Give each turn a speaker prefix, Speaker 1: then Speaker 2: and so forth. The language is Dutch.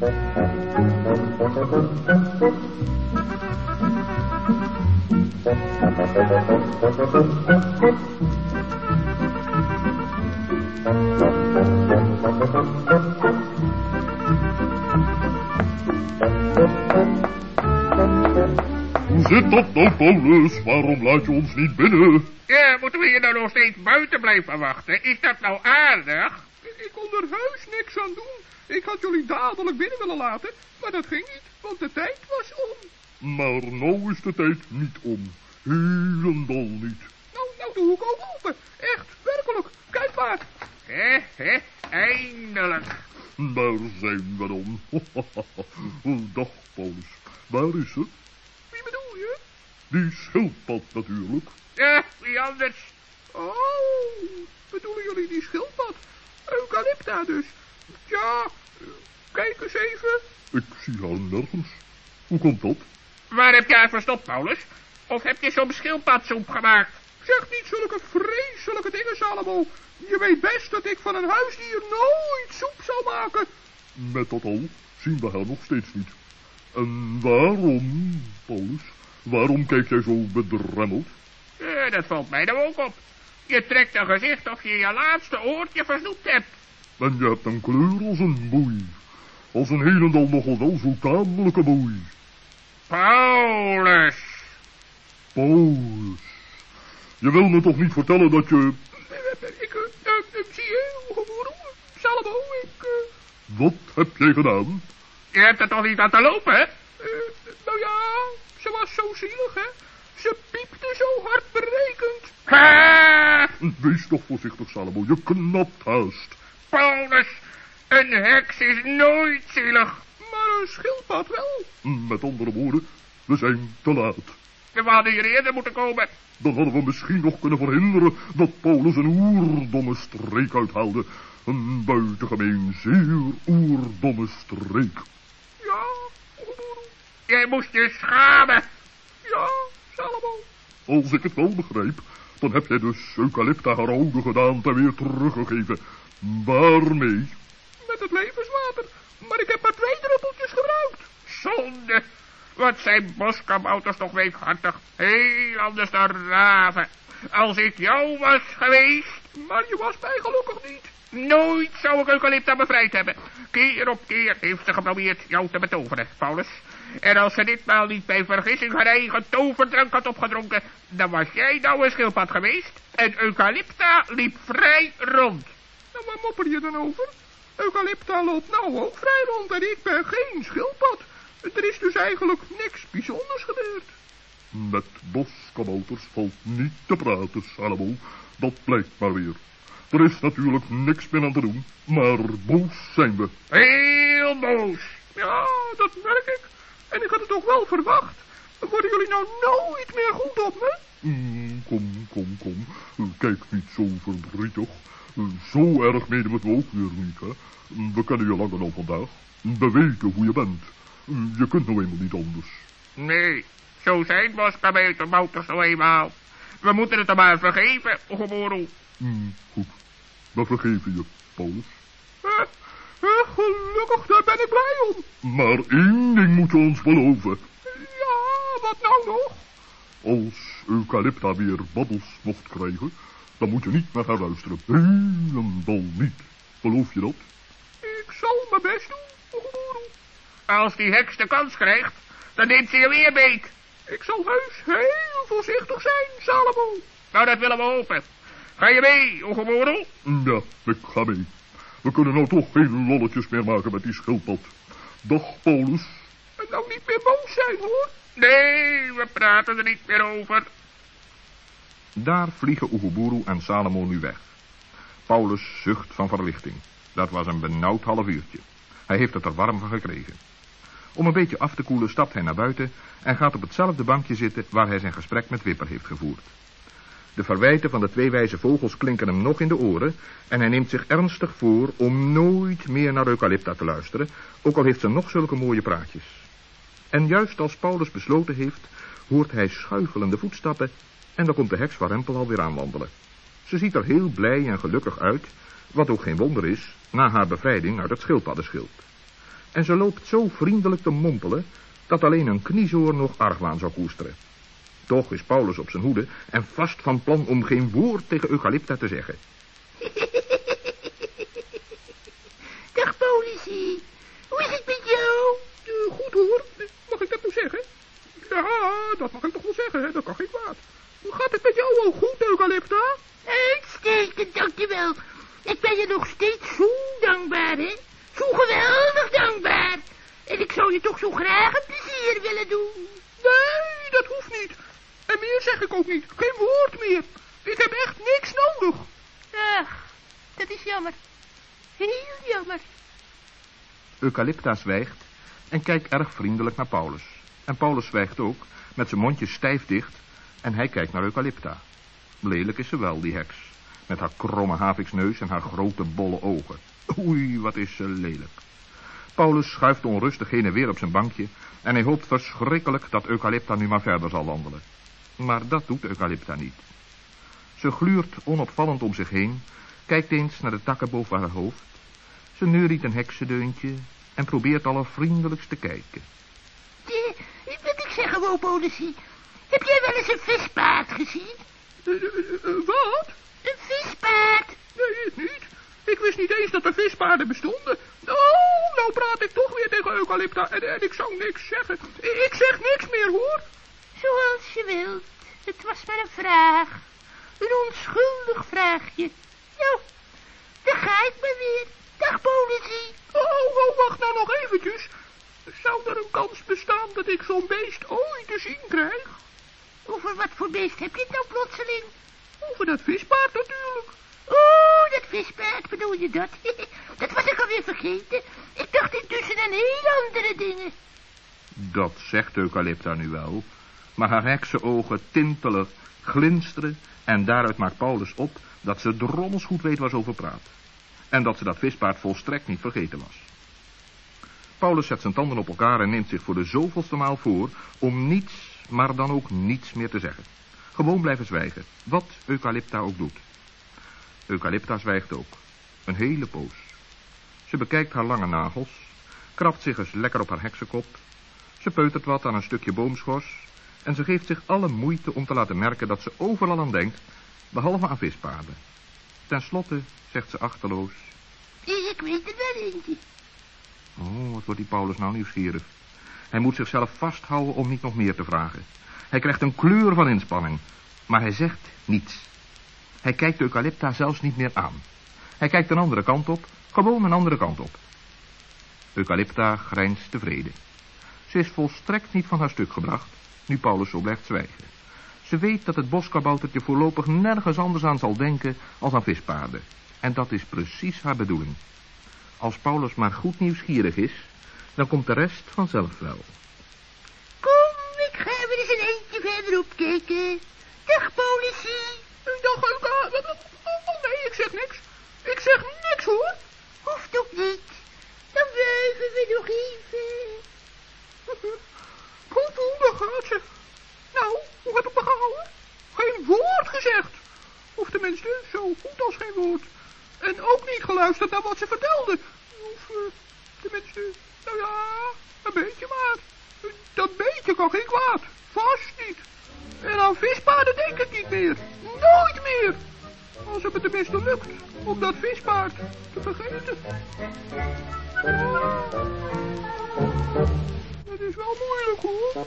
Speaker 1: Zit dat nou, Paulus? Waarom laat je ons niet binnen?
Speaker 2: Ja, moeten we hier nou nog steeds buiten blijven wachten? Is dat nou aardig?
Speaker 3: Er heus niks aan doen. Ik had jullie dadelijk binnen willen laten, maar dat ging niet, want de tijd was om.
Speaker 1: Maar nou is de tijd niet om. Helemaal niet.
Speaker 3: Nou, nou doe ik ook open. Echt, werkelijk. Kijk maar.
Speaker 2: Hé, hé, eindelijk.
Speaker 1: Daar zijn we dan. Dag, Paulus. Waar is ze?
Speaker 3: Wie bedoel je?
Speaker 1: Die schildpad natuurlijk.
Speaker 2: Ja, wie anders?
Speaker 3: Oh, bedoelen jullie die schildpad? Eucalypta dus. Ja, kijk eens even.
Speaker 1: Ik zie haar nergens. Hoe komt dat?
Speaker 2: Waar heb jij verstopt, Paulus? Of heb je zo'n schildpadsoep gemaakt?
Speaker 3: Zeg niet zulke vreselijke dingen, Salomo. Je weet best dat ik van een huisdier nooit soep zal maken.
Speaker 1: Met dat al zien we haar nog steeds niet. En waarom, Paulus? Waarom kijk jij zo bedremmeld?
Speaker 2: Eh, dat valt mij nou ook op. Je trekt een gezicht of je je laatste oortje versnoept hebt.
Speaker 1: En je hebt een kleur als een boei. Als een helendal nogal wel zo tamelijke boei.
Speaker 2: Paulus.
Speaker 1: Paulus. Je wil me toch niet vertellen dat je...
Speaker 3: Ik, uh, zie je, hoe Salomo, ik... Uh...
Speaker 1: Wat heb jij gedaan?
Speaker 2: Je hebt er toch niet aan te lopen, hè?
Speaker 3: nou ja, ze was zo zielig, hè? Ze piepte zo hardberekend.
Speaker 2: Ha!
Speaker 1: Wees toch voorzichtig, Salomo. Je knapt haast.
Speaker 2: Paulus, een heks is nooit zielig.
Speaker 3: Maar een schildpad wel.
Speaker 1: Met andere woorden, we zijn te laat.
Speaker 2: We hadden hier eerder moeten komen.
Speaker 1: Dan hadden we misschien nog kunnen verhinderen dat Paulus een oerdomme streek uithaalde. Een buitengemeen zeer oerdomme streek.
Speaker 3: Ja,
Speaker 2: Jij moest je schamen.
Speaker 3: Ja, Salomo.
Speaker 1: Als ik het wel begrijp, dan heb jij dus Eucalypta haar oude gedaante weer teruggegeven. Waarmee?
Speaker 3: Met het levenswater. Maar ik heb maar twee druppeltjes gebruikt.
Speaker 2: Zonde. Wat zijn boskabouters toch weekhartig. Heel anders dan raven. Als ik jou was geweest...
Speaker 3: Maar je was mij gelukkig niet.
Speaker 2: Nooit zou ik Eucalypta bevrijd hebben. Keer op keer heeft ze geprobeerd jou te betoveren, Paulus. En als ze ditmaal niet bij vergissing haar eigen toverdrank had opgedronken... dan was jij nou een schildpad geweest... en Eucalypta liep vrij rond.
Speaker 3: Nou, waar mopper je dan over? Eucalypta loopt nou ook vrij rond en ik ben geen schildpad. Er is dus eigenlijk niks bijzonders gebeurd.
Speaker 1: Met boskabouters valt niet te praten, Salomo. Dat blijkt maar weer. Er is natuurlijk niks meer aan te doen, maar boos zijn we.
Speaker 2: Heel boos.
Speaker 3: Ja, dat merk ik. En ik had het ook wel verwacht. Worden jullie nou nooit meer goed op me?
Speaker 1: Mm, kom, kom, kom. Kijk niet zo verdrietig. Zo erg menen we het ook weer niet, hè. We kennen je langer dan vandaag. We weten hoe je bent. Je kunt nou eenmaal niet anders.
Speaker 2: Nee, zo zijn boskabouters nou eenmaal. We moeten het er maar vergeven, Oegeboru.
Speaker 1: Mm, goed. We vergeven je, Paulus.
Speaker 3: Gelukkig, daar ben ik blij om.
Speaker 1: Maar één ding moet je ons beloven.
Speaker 3: Ja, wat nou nog?
Speaker 1: Als Eucalypta weer babbels mocht krijgen, dan moet je niet naar haar luisteren. Helemaal niet. Geloof je dat?
Speaker 3: Ik zal mijn best doen.
Speaker 2: Als die heks de kans krijgt, dan neemt ze je weer beet.
Speaker 3: Ik zal heus heel voorzichtig zijn, Salomo.
Speaker 2: Nou, dat willen we hopen. Ga je mee, Oegeboru?
Speaker 1: Ja, ik ga mee. We kunnen nou toch geen lolletjes meer maken met die schildpad. Dag, Paulus.
Speaker 3: En nou niet meer boos zijn, hoor.
Speaker 2: Nee, we praten er niet meer over.
Speaker 4: Daar vliegen Oeguburu en Salomo nu weg. Paulus zucht van verlichting. Dat was een benauwd half uurtje. Hij heeft het er warm van gekregen. Om een beetje af te koelen stapt hij naar buiten en gaat op hetzelfde bankje zitten waar hij zijn gesprek met Wipper heeft gevoerd. De verwijten van de twee wijze vogels klinken hem nog in de oren en hij neemt zich ernstig voor om nooit meer naar Eucalypta te luisteren, ook al heeft ze nog zulke mooie praatjes. En juist als Paulus besloten heeft, hoort hij schuifelende voetstappen en dan komt de heks van Rempel alweer aanwandelen. Ze ziet er heel blij en gelukkig uit, wat ook geen wonder is, na haar bevrijding uit het schildpaddenschild. En ze loopt zo vriendelijk te mompelen dat alleen een kniezoor nog argwaan zou koesteren. Toch is Paulus op zijn hoede en vast van plan om geen woord tegen Eucalypta te zeggen.
Speaker 5: Dag, politie. Hoe is het met jou?
Speaker 3: Uh, goed hoor, mag ik dat nou zeggen? Ja, dat mag ik toch wel zeggen, hè? dat kan geen kwaad. Hoe gaat het met jou ook goed, Eucalypta?
Speaker 5: Uitstekend, dankjewel. Ik ben je nog steeds zo dankbaar, hè? Zo geweldig dankbaar. En ik zou je toch zo graag een plezier willen doen.
Speaker 3: Nee, dat hoeft niet. En meer zeg ik ook niet. Geen woord meer. Ik heb echt niks nodig.
Speaker 5: Ach, dat is jammer. Heel jammer.
Speaker 4: Eucalypta zwijgt en kijkt erg vriendelijk naar Paulus. En Paulus zwijgt ook, met zijn mondje stijf dicht, en hij kijkt naar Eucalypta. Lelijk is ze wel, die heks. Met haar kromme haviksneus en haar grote bolle ogen. Oei, wat is ze lelijk. Paulus schuift onrustig heen en weer op zijn bankje... en hij hoopt verschrikkelijk dat Eucalypta nu maar verder zal wandelen. Maar dat doet Eucalypta niet. Ze gluurt onopvallend om zich heen... kijkt eens naar de takken boven haar hoofd... ze neuriet een heksendeuntje... en probeert allervriendelijkst te kijken.
Speaker 5: De, wat ik zeg gewoon, politie. Heb jij wel eens een vispaard gezien?
Speaker 3: Uh, uh, uh, wat?
Speaker 5: Een vispaard?
Speaker 3: Nee, ik niet. Ik wist niet eens dat er vispaarden bestonden. Oh, nou praat ik toch weer tegen Eucalypta en, en ik zou niks zeggen. Ik zeg niks meer, hoor.
Speaker 5: Zoals je wilt. Het was maar een vraag. Een onschuldig vraagje. Nou, daar ga ik maar weer. Dag, politie.
Speaker 3: Oh, oh, wacht nou nog eventjes. Zou er een kans bestaan dat ik zo'n beest ooit te zien krijg?
Speaker 5: Over wat voor beest heb je het nou plotseling?
Speaker 3: Over dat vispaard natuurlijk.
Speaker 5: Oh, dat vispaard, bedoel je dat? dat was ik alweer vergeten. Ik dacht intussen aan heel andere dingen.
Speaker 4: Dat zegt Eucalypta nu wel, maar haar heksenogen tintelen, glinsteren... en daaruit maakt Paulus op dat ze drommels goed weet waar ze over praat. En dat ze dat vispaard volstrekt niet vergeten was. Paulus zet zijn tanden op elkaar en neemt zich voor de zoveelste maal voor om niets, maar dan ook niets meer te zeggen. Gewoon blijven zwijgen, wat Eucalypta ook doet. Eucalypta zwijgt ook, een hele poos. Ze bekijkt haar lange nagels, krabt zich eens lekker op haar heksenkop, ze peutert wat aan een stukje boomschors en ze geeft zich alle moeite om te laten merken dat ze overal aan denkt, behalve aan vispaarden. Ten slotte zegt ze achterloos...
Speaker 5: Ik weet er wel eentje.
Speaker 4: Oh, wat wordt die Paulus nou nieuwsgierig. Hij moet zichzelf vasthouden om niet nog meer te vragen. Hij krijgt een kleur van inspanning, maar hij zegt niets. Hij kijkt Eucalypta zelfs niet meer aan. Hij kijkt een andere kant op, gewoon een andere kant op. Eucalypta grijnst tevreden. Ze is volstrekt niet van haar stuk gebracht, nu Paulus zo blijft zwijgen. Ze weet dat het boskaboutertje voorlopig nergens anders aan zal denken als aan vispaarden. En dat is precies haar bedoeling. Als Paulus maar goed nieuwsgierig is, dan komt de rest vanzelf wel.
Speaker 5: Kom, ik ga weer eens een eentje verderop kijken. Dag, politie.
Speaker 3: Dag, Euca. Oh, nee, ik zeg niks. Ik zeg niks, hoor.
Speaker 5: Hoeft ook niet. Dan blijven we nog even.
Speaker 3: Goed, hoe, daar gaat ze. Nou, hoe heb ik me gehouden? Geen woord gezegd. Of tenminste, zo goed als geen woord. En ook niet geluisterd naar wat ze vertelde. Of, uh, tenminste, nou ja, een beetje maar. Dat beetje kan geen kwaad. Vast niet. En aan vispaarden denk ik niet meer. Nooit meer. Als het me tenminste lukt om dat vispaard te vergeten. Dat is wel moeilijk hoor.